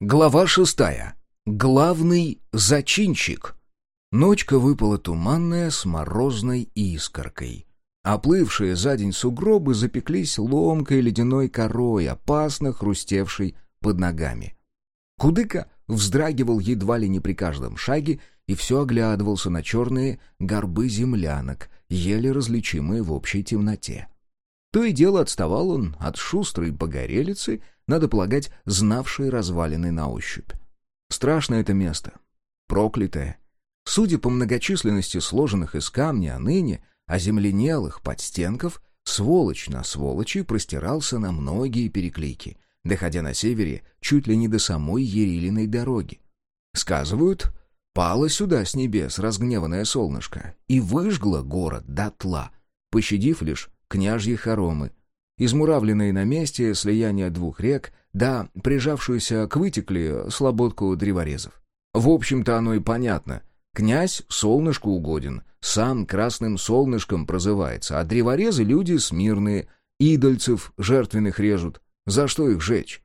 Глава шестая. Главный зачинщик. Ночка выпала туманная с морозной искоркой. Оплывшие за день сугробы запеклись ломкой ледяной корой, опасно хрустевшей под ногами. Кудыка вздрагивал едва ли не при каждом шаге и все оглядывался на черные горбы землянок, еле различимые в общей темноте. То и дело отставал он от шустрой погорелицы, надо полагать, знавшей развалины на ощупь. Страшное это место. Проклятое. Судя по многочисленности сложенных из камня, а ныне оземленелых подстенков, сволочь на сволочи простирался на многие переклики, доходя на севере чуть ли не до самой Ерилиной дороги. Сказывают, пало сюда с небес разгневанное солнышко и выжгло город дотла, пощадив лишь княжьи хоромы, измуравленные на месте слияния двух рек, да прижавшуюся к вытекли слободку древорезов. В общем-то, оно и понятно. Князь солнышку угоден, сам красным солнышком прозывается, а древорезы люди смирные, идольцев жертвенных режут. За что их жечь?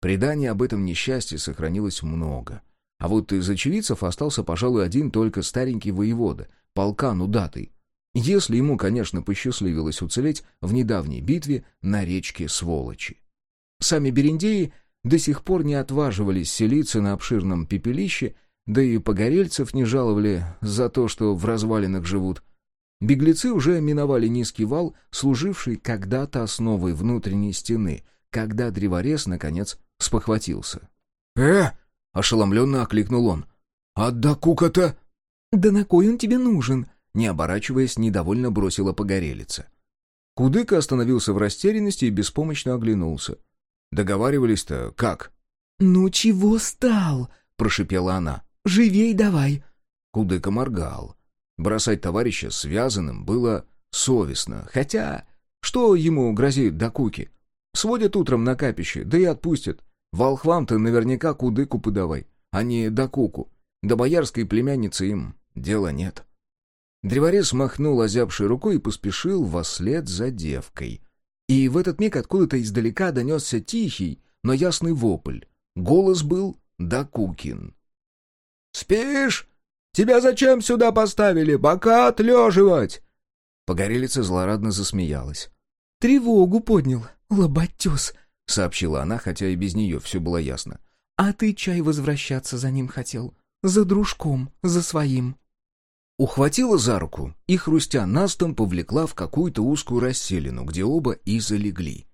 Преданий об этом несчастье сохранилось много. А вот из очевидцев остался, пожалуй, один только старенький воевода, полкан удатый, если ему, конечно, посчастливилось уцелеть в недавней битве на речке Сволочи. Сами бериндеи до сих пор не отваживались селиться на обширном пепелище, да и погорельцев не жаловали за то, что в развалинах живут. Беглецы уже миновали низкий вал, служивший когда-то основой внутренней стены, когда древорез, наконец, спохватился. «Э!» — ошеломленно окликнул он. «А да кука-то...» «Да на кой он тебе нужен?» Не оборачиваясь, недовольно бросила погорелица. Кудыка остановился в растерянности и беспомощно оглянулся. Договаривались-то как? «Ну чего стал?» — прошипела она. «Живей давай!» Кудыка моргал. Бросать товарища связанным было совестно. Хотя, что ему грозит до куки? Сводят утром на капище, да и отпустят. Волхвам-то наверняка кудыку подавай, а не до куку. До боярской племянницы им дела нет. Древорез махнул озябшей рукой и поспешил вслед за девкой. И в этот миг откуда-то издалека донесся тихий, но ясный вопль. Голос был Дакукин. «Спишь? Тебя зачем сюда поставили? Бока отлеживать!» Погорелица злорадно засмеялась. «Тревогу поднял, лоботес», — сообщила она, хотя и без нее все было ясно. «А ты чай возвращаться за ним хотел? За дружком, за своим». Ухватила за руку и, хрустя настом, повлекла в какую-то узкую расселину, где оба и залегли.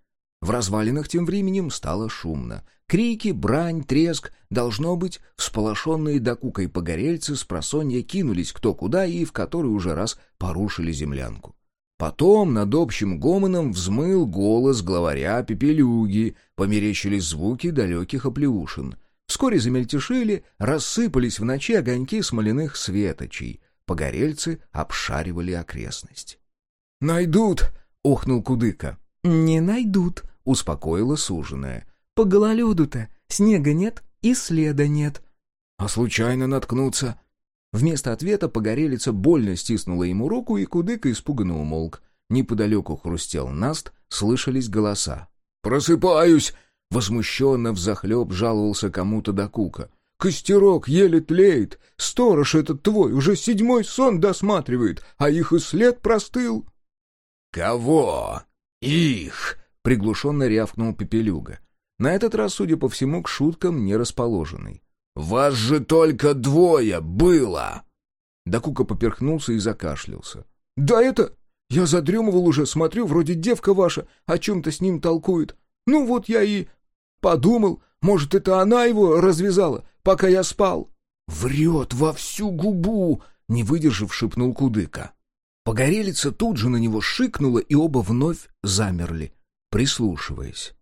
В развалинах тем временем стало шумно. Крики, брань, треск, должно быть, всполошенные докукой погорельцы с просонья кинулись кто куда и в который уже раз порушили землянку. Потом над общим гомоном взмыл голос главаря Пепелюги, померещились звуки далеких оплеушин. Вскоре замельтешили, рассыпались в ночи огоньки смоляных светочей — Погорельцы обшаривали окрестность. «Найдут!» — охнул Кудыка. «Не найдут», — успокоила суженая. «По гололеду-то снега нет и следа нет». «А случайно наткнуться?» Вместо ответа погорелица больно стиснула ему руку, и Кудыка испуганно умолк. Неподалеку хрустел наст, слышались голоса. «Просыпаюсь!» — возмущенно взахлеб жаловался кому-то до кука. Костерок еле тлеет. Сторож этот твой уже седьмой сон досматривает, а их и след простыл. — Кого? Их? — приглушенно рявкнул Пепелюга. На этот раз, судя по всему, к шуткам не расположенный. — Вас же только двое было! Дакука поперхнулся и закашлялся. — Да это... Я задремывал уже, смотрю, вроде девка ваша о чем-то с ним толкует. Ну вот я и подумал, может, это она его развязала, пока я спал?» «Врет во всю губу!» — не выдержав, шепнул Кудыка. Погорелица тут же на него шикнула, и оба вновь замерли, прислушиваясь.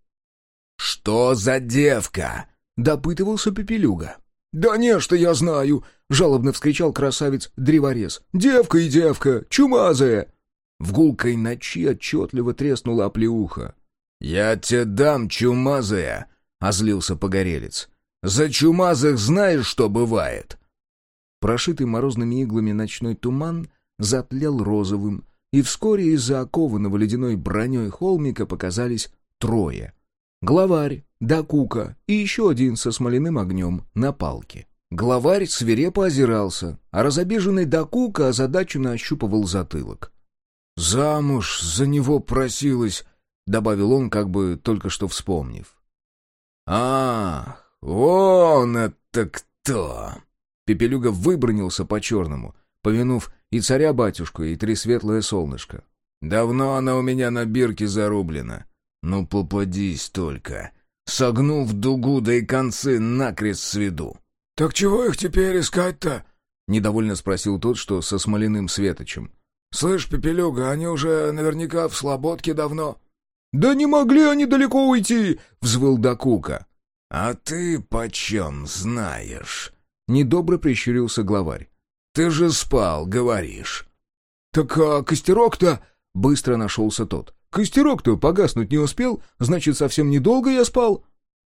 «Что за девка?» — допытывался Пепелюга. «Да не, что я знаю!» — жалобно вскричал красавец-древорез. «Девка и девка! Чумазая!» В гулкой ночи отчетливо треснула оплеуха. «Я тебе дам, чумазая!» — озлился погорелец. За чумазых знаешь, что бывает?» Прошитый морозными иглами ночной туман затлел розовым, и вскоре из-за окованного ледяной броней холмика показались трое. главарь, докука и еще один со смоляным огнем на палке. Главарь свирепо озирался, а разобиженный докука озадаченно ощупывал затылок. «Замуж за него просилась», — добавил он, как бы только что вспомнив. «Ах, вон это кто!» Пепелюга выбронился по-черному, повинув и царя-батюшку, и три светлое солнышко. «Давно она у меня на бирке зарублена. Ну, попадись только. Согнул в дугу, да и концы накрест сведу». «Так чего их теперь искать-то?» — недовольно спросил тот, что со смоляным светочем. «Слышь, Пепелюга, они уже наверняка в слободке давно». «Да не могли они далеко уйти!» — взвыл Дакука. «А ты почем знаешь?» — недобро прищурился главарь. «Ты же спал, говоришь». «Так а костерок-то...» — быстро нашелся тот. «Костерок-то погаснуть не успел, значит, совсем недолго я спал».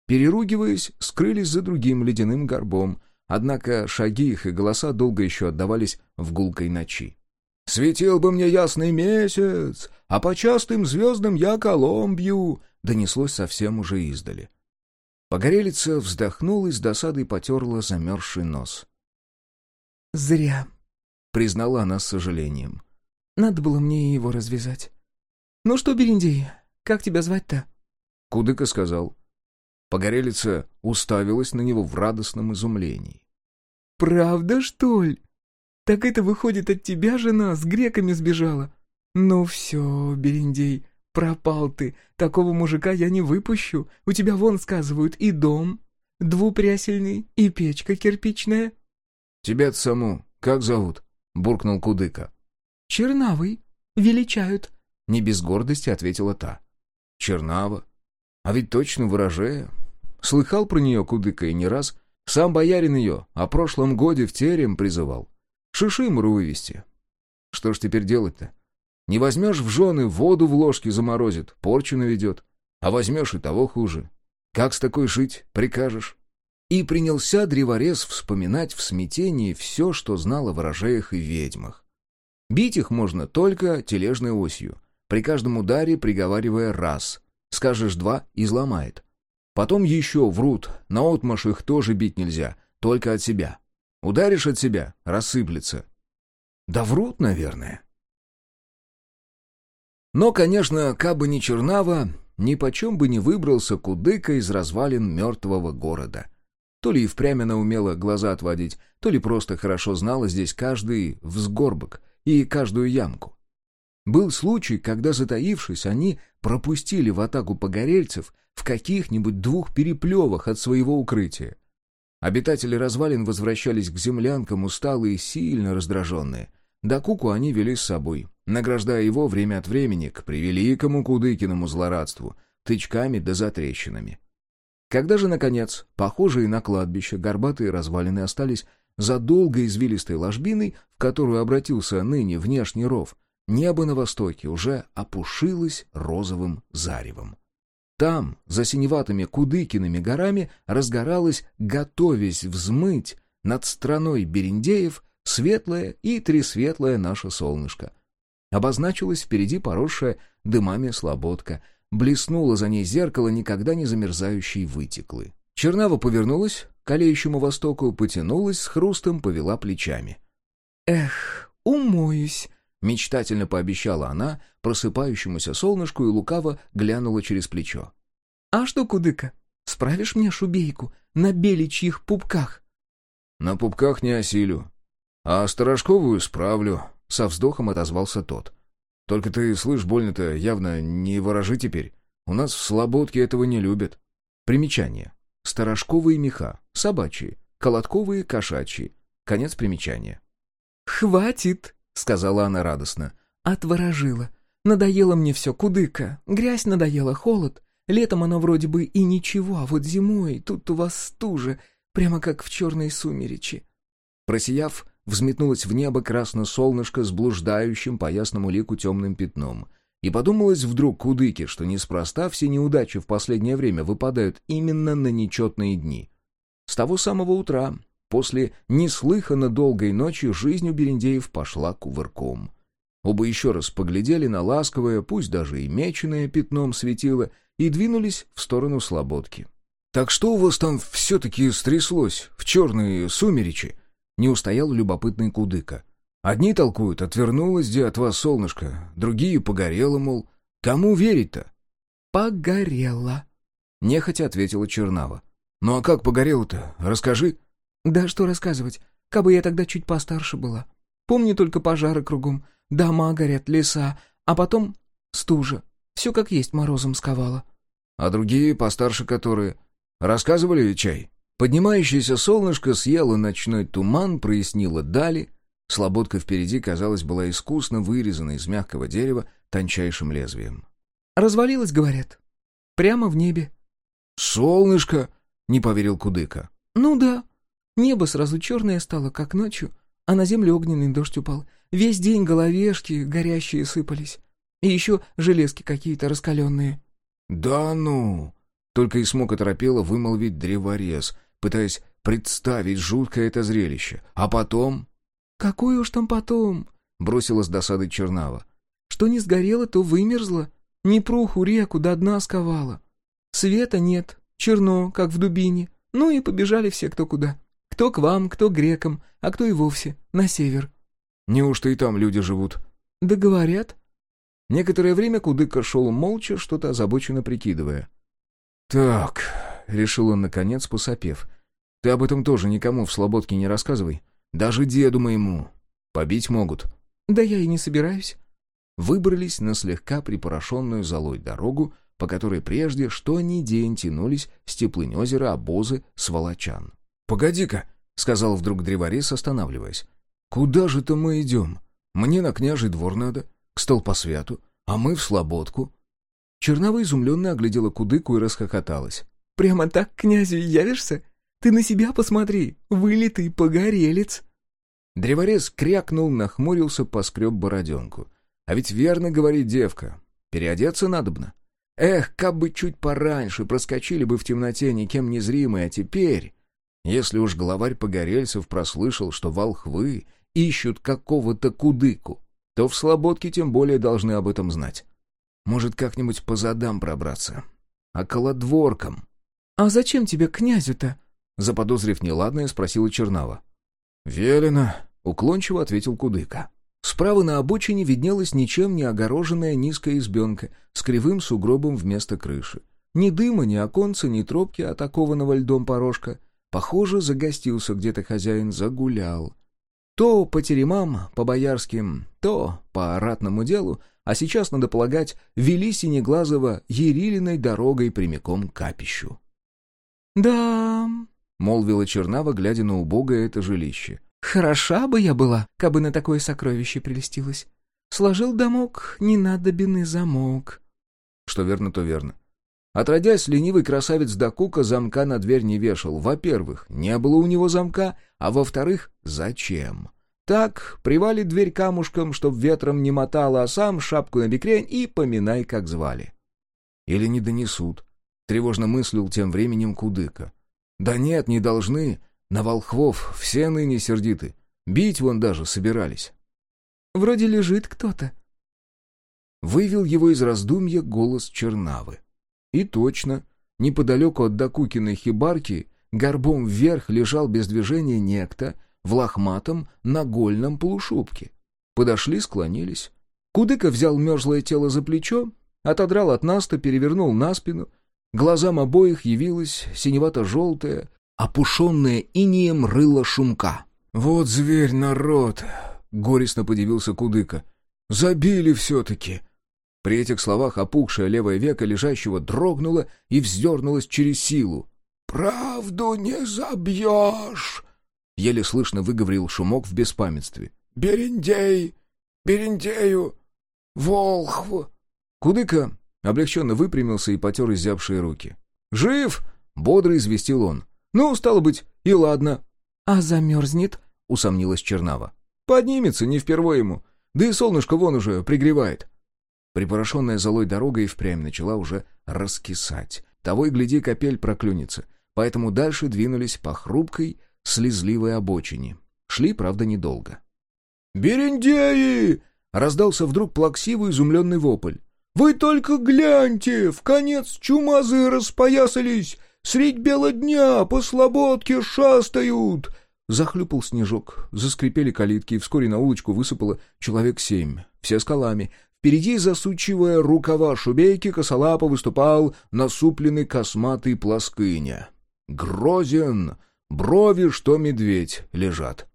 Переругиваясь, скрылись за другим ледяным горбом, однако шаги их и голоса долго еще отдавались в гулкой ночи. «Светил бы мне ясный месяц, а по частым звездам я Коломбью!» донеслось совсем уже издали. Погорелица вздохнула и с досадой потерла замерзший нос. «Зря», — признала она с сожалением. «Надо было мне его развязать. Ну что, Берендей, как тебя звать-то?» Кудыка сказал. Погорелица уставилась на него в радостном изумлении. «Правда, что ли? Так это, выходит, от тебя жена с греками сбежала? Ну все, Берендей, пропал ты. Такого мужика я не выпущу. У тебя вон, сказывают, и дом, двупрясельный, и печка кирпичная». «Тебя-то саму как зовут?» — буркнул Кудыка. «Чернавый. Величают», — не без гордости ответила та. «Чернава. А ведь точно ворожея. Слыхал про нее Кудыка и не раз. Сам боярин ее о прошлом годе в терем призывал. Шишимуру вывести. Что ж теперь делать-то? Не возьмешь в жены, воду в ложке заморозит, порчу наведет. А возьмешь и того хуже. Как с такой жить прикажешь? И принялся древорез вспоминать в смятении все, что знал о ворожеях и ведьмах. Бить их можно только тележной осью, при каждом ударе приговаривая «раз», Скажешь два — изломает. Потом еще врут, наотмашь их тоже бить нельзя, только от себя. Ударишь от себя — рассыплется. Да врут, наверное. Но, конечно, кабы не Чернава, ни почем бы не выбрался кудыка из развалин мертвого города. То ли и впрямь она умела глаза отводить, то ли просто хорошо знала здесь каждый взгорбок и каждую ямку. Был случай, когда, затаившись, они пропустили в атаку погорельцев в каких-нибудь двух переплевах от своего укрытия. Обитатели развалин возвращались к землянкам усталые и сильно раздраженные. До куку они вели с собой, награждая его время от времени к превеликому Кудыкиному злорадству, тычками да затрещинами. Когда же, наконец, похожие на кладбище горбатые развалины остались за долгой извилистой ложбиной, в которую обратился ныне внешний ров, Небо на востоке уже опушилось розовым заревом. Там, за синеватыми Кудыкиными горами, разгоралось, готовясь взмыть над страной Берендеев, светлое и тресветлое наше солнышко. Обозначилась впереди поросшая дымами слободка, блеснуло за ней зеркало никогда не замерзающей вытеклы. Чернава повернулась к алеющему востоку, потянулась с хрустом, повела плечами. «Эх, умоюсь!» Мечтательно пообещала она просыпающемуся солнышку и лукаво глянула через плечо. «А что, Кудыка, справишь мне шубейку на беличьих пупках?» «На пупках не осилю. А сторожковую справлю», — со вздохом отозвался тот. «Только ты, слышь, больно-то явно не ворожи теперь. У нас в Слободке этого не любят». Примечание. Сторожковые меха, собачьи, колотковые кошачьи. Конец примечания. «Хватит!» — сказала она радостно. «Отворожила. Надоело мне все, кудыка. Грязь надоела, холод. Летом она вроде бы и ничего, а вот зимой тут у вас стужа, прямо как в черной сумеречи». Просияв, взметнулось в небо красно-солнышко с блуждающим по ясному лику темным пятном. И подумалось вдруг кудыке, что неспроста все неудачи в последнее время выпадают именно на нечетные дни. С того самого утра После неслыханно долгой ночи жизнь у Берендеев пошла кувырком. Оба еще раз поглядели на ласковое, пусть даже и меченое пятном светило, и двинулись в сторону Слободки. «Так что у вас там все-таки стряслось в черные сумеречи?» Не устоял любопытный кудыка. «Одни толкуют, отвернулось где от вас солнышко, другие погорело, мол. Кому верить-то?» «Погорело», — нехотя ответила Чернава. «Ну а как погорело-то? Расскажи». «Да что рассказывать, кабы я тогда чуть постарше была. Помню только пожары кругом, дома горят, леса, а потом стужа. Все как есть морозом сковало». «А другие, постарше которые, рассказывали чай?» Поднимающееся солнышко съело ночной туман, прояснило дали. Слободка впереди, казалось, была искусно вырезана из мягкого дерева тончайшим лезвием. «Развалилось, говорят. Прямо в небе». «Солнышко!» — не поверил Кудыка. «Ну да. Небо сразу черное стало, как ночью, а на землю огненный дождь упал. Весь день головешки горящие сыпались. И еще железки какие-то раскаленные». «Да ну!» — только и смог оторопело вымолвить древорез, пытаясь представить жуткое это зрелище. А потом... «Какое уж там потом?» — бросила с досадой Чернава. «Что не сгорело, то вымерзло. Непруху реку до дна сковала. Света нет, черно, как в дубине. Ну и побежали все кто куда. Кто к вам, кто к грекам, а кто и вовсе на север». «Неужто и там люди живут?» «Да говорят». Некоторое время Кудыка шел молча, что-то озабоченно прикидывая. «Так», — решил он наконец, посопев, — «ты об этом тоже никому в Слободке не рассказывай. Даже деду моему. Побить могут». «Да я и не собираюсь». Выбрались на слегка припорошенную золой дорогу, по которой прежде что ни день тянулись с теплынь озера обозы сволочан. «Погоди-ка», — сказал вдруг древорез, останавливаясь. «Куда же-то мы идем? Мне на княжий двор надо, к столпосвяту, а мы в Слободку». Чернова изумленно оглядела кудыку и расхохоталась. «Прямо так князю явишься? Ты на себя посмотри, вылитый погорелец!» Древорез крякнул, нахмурился, поскреб бороденку. «А ведь верно говорит девка, переодеться надобно. Эх, как бы чуть пораньше, проскочили бы в темноте никем незримые, а теперь...» Если уж главарь Погорельцев прослышал, что волхвы ищут какого-то кудыку, то в Слободке тем более должны об этом знать. Может, как-нибудь по задам пробраться. А колодворкам. «А зачем тебе князю-то?» Заподозрив неладное, спросила Чернава. «Велено», — уклончиво ответил Кудыка. Справа на обочине виднелась ничем не огороженная низкая избенка с кривым сугробом вместо крыши. Ни дыма, ни оконца, ни тропки от окованного льдом порожка. Похоже, загостился где-то хозяин, загулял. То по теремам, по боярским, то по ратному делу, а сейчас, надо полагать, вели Синеглазого Ерилиной дорогой прямиком к капищу. «Да...» — молвила Чернава, глядя на убогое это жилище. «Хороша бы я была, кабы на такое сокровище прелестилась. Сложил домок, не надобенный замок». Что верно, то верно. Отродясь, ленивый красавец Дакука замка на дверь не вешал. Во-первых, не было у него замка, а во-вторых, зачем? Так, привалит дверь камушком, чтоб ветром не мотало, а сам шапку на бекрень и поминай, как звали. Или не донесут. Тревожно мыслил тем временем Кудыка. Да нет, не должны. На волхвов все ныне сердиты. Бить вон даже собирались. Вроде лежит кто-то. Вывел его из раздумья голос Чернавы. И точно, неподалеку от Докукиной хибарки, горбом вверх лежал без движения некто в лохматом нагольном полушубке. Подошли, склонились. Кудыка взял мерзлое тело за плечо, отодрал от наста, перевернул на спину. Глазам обоих явилась синевато-желтая, опушенная инеем рыло шумка. «Вот зверь, народ!» — горестно подивился Кудыка. «Забили все-таки!» При этих словах опухшее левое веко лежащего дрогнуло и вздернулось через силу. «Правду не забьешь!» — еле слышно выговорил шумок в беспамятстве. «Берендей! Берендею! Волхв!» Кудыка облегченно выпрямился и потер изябшие руки. «Жив!» — бодро известил он. «Ну, стало быть, и ладно». «А замерзнет?» — усомнилась Чернава. «Поднимется, не впервой ему. Да и солнышко вон уже пригревает». Припорошенная золой дорога и впрямь начала уже раскисать. Того и гляди, капель проклюнется. Поэтому дальше двинулись по хрупкой, слезливой обочине. Шли, правда, недолго. «Берендеи!» — раздался вдруг плаксивый изумленный вопль. Вы только гляньте, в конец чумазы распоясались, средь бела дня по слободке шастают!» Захлюпал снежок, заскрипели калитки, и вскоре на улочку высыпало человек семь, все скалами. Впереди, засучивая рукава шубейки, косолапо выступал насупленный косматый плоскыня. Грозен, брови, что медведь, лежат.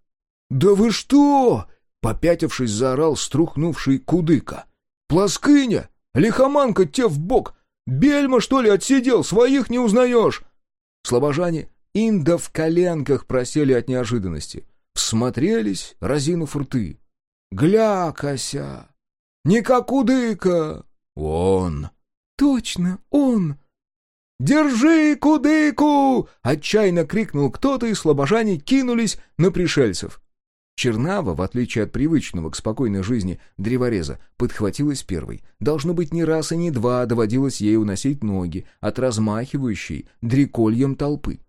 «Да вы что!» — попятившись, заорал струхнувший кудыка. «Плоскыня! Лихоманка те в бок! Бельма, что ли, отсидел? Своих не узнаешь!» Слобожане инда в коленках просели от неожиданности. Всмотрелись, разинув рты. «Гля, кося! Не кудыка!» «Он!» «Точно, он!» «Держи кудыку!» — отчаянно крикнул кто-то, и слобожане кинулись на пришельцев. Чернава, в отличие от привычного к спокойной жизни древореза, подхватилась первой. Должно быть, ни раз и ни два доводилось ей уносить ноги от размахивающей дрекольем толпы.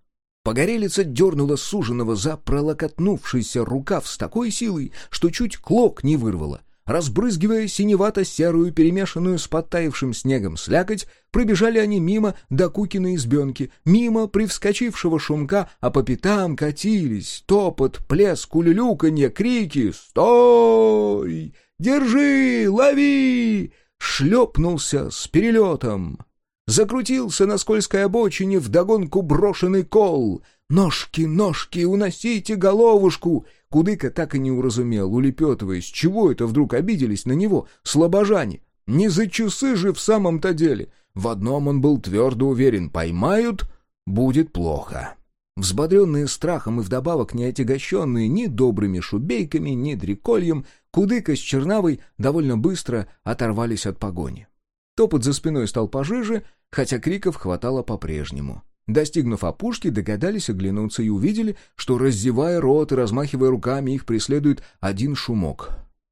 Погорелица дернула суженого за пролокотнувшийся рукав с такой силой, что чуть клок не вырвала — Разбрызгивая синевато-серую, перемешанную с подтаившим снегом слякоть, пробежали они мимо до Кукиной избенки, мимо привскочившего шумка, а по пятам катились топот, плеск, улюлюканье, крики «Стой! Держи! Лови!» Шлепнулся с перелетом. Закрутился на скользкой обочине вдогонку брошенный кол. «Ножки, ножки, уносите головушку!» Кудыка так и не уразумел, улепетываясь, чего это вдруг обиделись на него, слабожане. Не за часы же в самом-то деле. В одном он был твердо уверен, поймают — будет плохо. Взбодренные страхом и вдобавок не отягощенные ни добрыми шубейками, ни дрекольем, Кудыка с Чернавой довольно быстро оторвались от погони. Топот за спиной стал пожиже, хотя криков хватало по-прежнему. Достигнув опушки, догадались оглянуться и увидели, что, раздевая рот и размахивая руками, их преследует один шумок.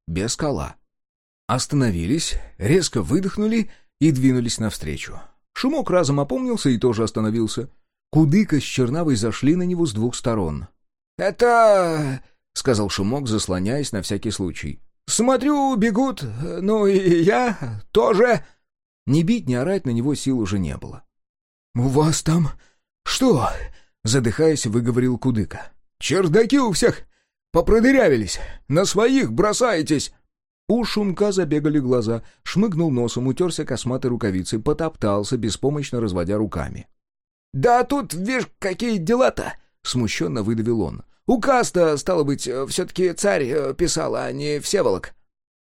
Без кола. Остановились, резко выдохнули и двинулись навстречу. Шумок разом опомнился и тоже остановился. Кудыка с Чернавой зашли на него с двух сторон. «Это...» — сказал Шумок, заслоняясь на всякий случай. «Смотрю, бегут, ну и я тоже...» Ни бить, ни орать на него сил уже не было. «У вас там что?» — задыхаясь, выговорил Кудыка. «Чердаки у всех попродырявились, на своих бросаетесь!» У Шумка забегали глаза, шмыгнул носом, утерся косматой рукавицей, потоптался, беспомощно разводя руками. «Да тут, видишь, какие дела-то!» — смущенно выдавил он. «Указ-то, стало быть, все-таки царь э, писал, а не Всеволок».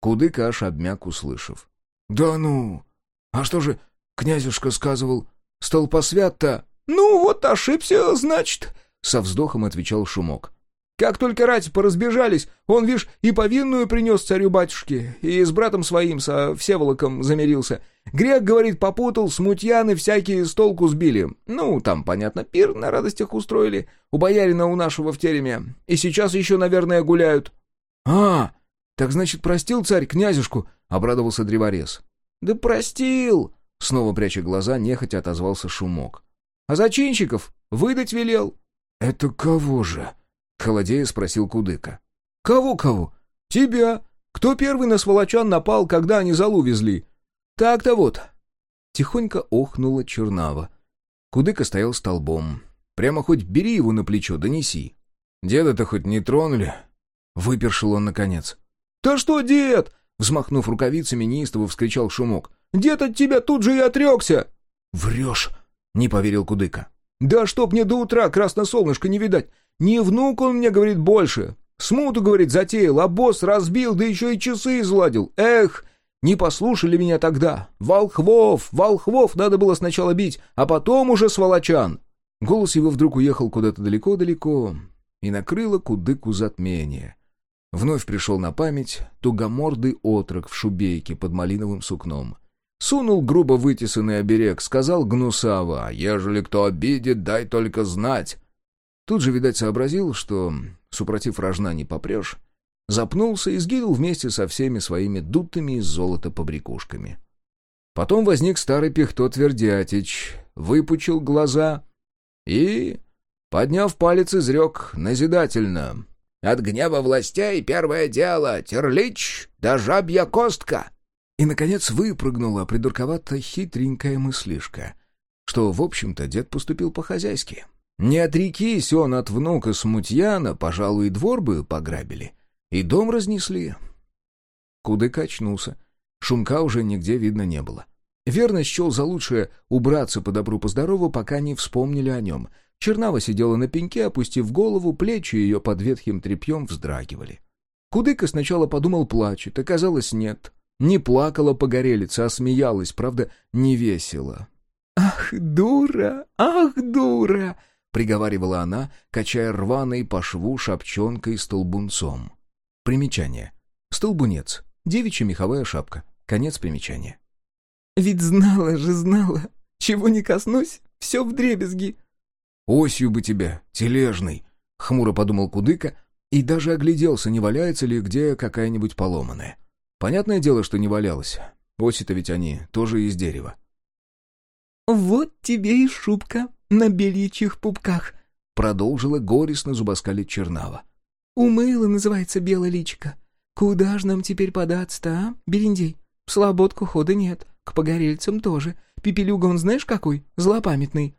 Кудыка аж обмяк, услышав. «Да ну! А что же князюшка сказывал?» Столпосвят-то... Ну, вот ошибся, значит, — со вздохом отвечал Шумок. Как только рати поразбежались, он, вишь, и повинную принес царю-батюшке, и с братом своим, со Всеволоком, замирился. Грек, говорит, попутал, смутьяны всякие с толку сбили. Ну, там, понятно, пир на радостях устроили. У боярина у нашего в тереме. И сейчас еще, наверное, гуляют. — А, так значит, простил царь князюшку? — обрадовался древорез. — Да простил, Снова пряча глаза, нехотя отозвался шумок. «А зачинщиков выдать велел». «Это кого же?» — холодея спросил Кудыка. «Кого-кого? Тебя. Кто первый на сволочан напал, когда они залу везли? Так-то вот». Тихонько охнула Чернава. Кудыка стоял столбом. Прямо хоть бери его на плечо, донеси. «Деда-то хоть не тронули?» — выпершил он наконец. «Да что, дед?» — взмахнув рукавицами, неистово вскричал Шумок. Дед от тебя тут же и отрекся!» «Врешь!» — не поверил Кудыка. «Да чтоб мне до утра красносолнышко не видать! Не внук он мне, говорит, больше! Смуту, говорит, затеял, а босс разбил, да еще и часы изладил! Эх, не послушали меня тогда! Волхвов, волхвов надо было сначала бить, а потом уже сволочан!» Голос его вдруг уехал куда-то далеко-далеко и накрыло Кудыку затмение. Вновь пришел на память тугомордый отрок в шубейке под малиновым сукном — Сунул грубо вытесанный оберег, сказал гнусаво, «Ежели кто обидит, дай только знать». Тут же, видать, сообразил, что, супротив рожна, не попрешь, запнулся и сгинул вместе со всеми своими дутыми из золота побрякушками. Потом возник старый пихто Твердятич, выпучил глаза и, подняв палец, изрек назидательно. «От гнева властей первое дело — терлич да жабья костка!» И, наконец, выпрыгнула придурковато хитренькая мыслишка, что, в общем-то, дед поступил по-хозяйски. Не отрекись он от внука смутьяна, пожалуй, и двор бы пограбили, и дом разнесли. Кудык очнулся. Шумка уже нигде видно не было. Верно счел за лучшее убраться по добру, по здорову, пока не вспомнили о нем. Чернава сидела на пеньке, опустив голову, плечи ее под ветхим тряпьем вздрагивали. Кудыка сначала подумал, плачет, оказалось, нет. Не плакала погорелица, а смеялась, правда, не весело. «Ах, дура! Ах, дура!» — приговаривала она, качая рваной по шву шапчонкой столбунцом. Примечание. Столбунец. Девичья меховая шапка. Конец примечания. «Ведь знала же, знала. Чего не коснусь, все вдребезги». «Осью бы тебя, тележный», — хмуро подумал Кудыка и даже огляделся, не валяется ли где какая-нибудь поломанная. Понятное дело, что не валялась. Оси-то ведь они тоже из дерева. «Вот тебе и шубка на бельичьих пупках», — продолжила горестно зубоскалить Чернава. «Умыла, называется, белое личико. Куда ж нам теперь податься-то, а, Берендей? В слободку хода нет, к погорельцам тоже. Пепелюга он знаешь какой? Злопамятный».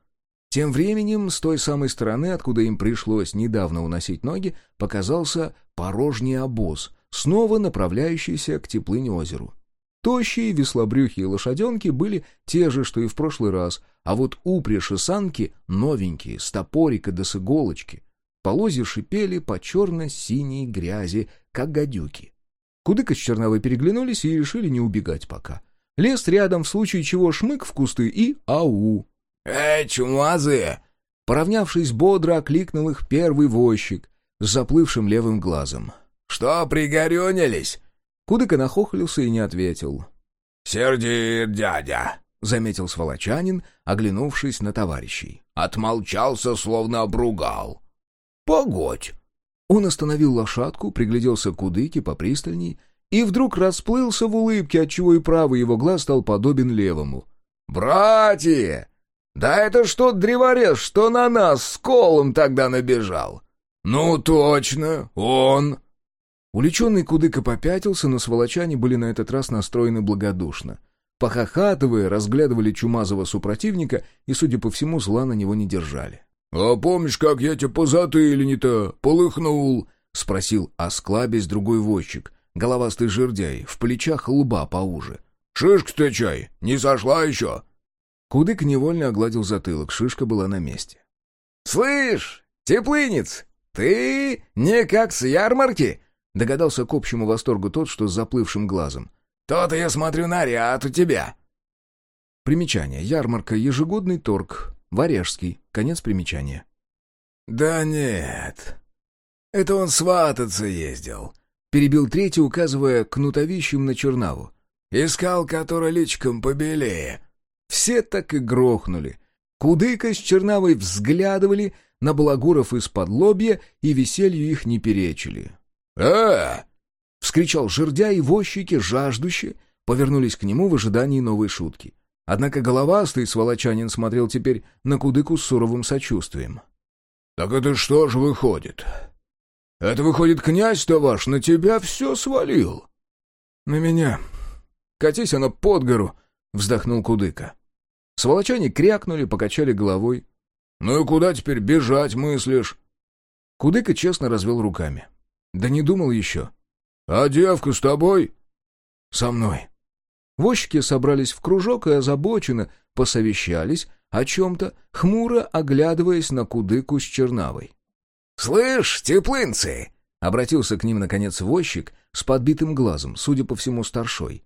Тем временем, с той самой стороны, откуда им пришлось недавно уносить ноги, показался порожний обоз, снова направляющийся к теплынь озеру. Тощие веслобрюхие лошаденки были те же, что и в прошлый раз, а вот упряжи санки новенькие, с топорика до с иголочки. Полозья шипели по черно-синей грязи, как гадюки. Кудыка с Черновой переглянулись и решили не убегать пока. Лес рядом, в случае чего шмык в кусты и ау. «Эй, чумазые!» Поравнявшись бодро, окликнул их первый возчик с заплывшим левым глазом. «Что пригорюнились?» Кудыка нахохлился и не ответил. «Сердит дядя», — заметил сволочанин, оглянувшись на товарищей. «Отмолчался, словно обругал». «Погодь!» Он остановил лошадку, пригляделся к Кудыке попристальней и вдруг расплылся в улыбке, отчего и правый его глаз стал подобен левому. «Братья! Да это что древорез, что на нас с колом тогда набежал!» «Ну точно, он!» Уличенный Кудыка попятился, но сволочане были на этот раз настроены благодушно. Похохатывая, разглядывали чумазого супротивника и, судя по всему, зла на него не держали. «А помнишь, как я тебя по затыльни-то полыхнул?» — спросил осклабясь другой возчик, головастый жердяй, в плечах лба поуже. «Шишка-то чай, не сошла еще?» Кудык невольно огладил затылок, шишка была на месте. «Слышь, теплынец, ты не как с ярмарки?» Догадался к общему восторгу тот, что с заплывшим глазом. «То-то я смотрю наряд у тебя!» Примечание. Ярмарка. Ежегодный торг. Варежский. Конец примечания. «Да нет. Это он свататься ездил», — перебил третий, указывая кнутовищем на Чернаву. «Искал, который личком побелее». Все так и грохнули. Кудыка с Чернавой взглядывали на балагуров из-под лобья и веселью их не перечили. «Э!» — вскричал жердя, и возчики, жаждущие, повернулись к нему в ожидании новой шутки. Однако головастый сволочанин смотрел теперь на кудыку с суровым сочувствием. «Так это что же выходит? Это выходит, князь-то ваш на тебя все свалил?» «На меня. Катись она под гору!» — вздохнул кудыка. Сволочане крякнули, покачали головой. «Ну и куда теперь бежать, мыслишь?» Кудыка честно развел руками. Да не думал еще. А девка с тобой? Со мной. Возчики собрались в кружок и озабоченно посовещались о чем-то, хмуро оглядываясь на кудыку с чернавой. «Слышь, теплынцы!» — обратился к ним, наконец, возчик с подбитым глазом, судя по всему, старшой.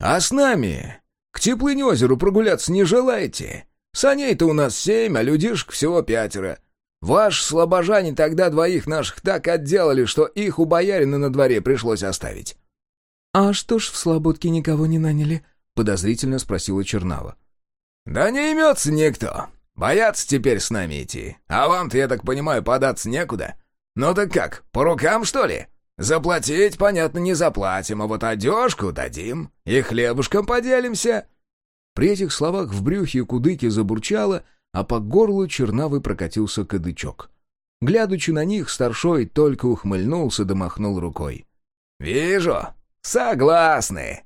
«А с нами к теплынь озеру прогуляться не желаете? Саней-то у нас семь, а людишек всего пятеро. Ваш слабожане тогда двоих наших так отделали, что их у боярина на дворе пришлось оставить». «А что ж в слободке никого не наняли?» — подозрительно спросила Чернава. «Да не имется никто. Боятся теперь с нами идти. А вам-то, я так понимаю, податься некуда. Ну так как, по рукам, что ли? Заплатить, понятно, не заплатим, а вот одежку дадим и хлебушком поделимся». При этих словах в брюхе кудыки забурчало — а по горлу чернавы прокатился кадычок. Глядучи на них, старшой только ухмыльнулся да махнул рукой. «Вижу, согласны!»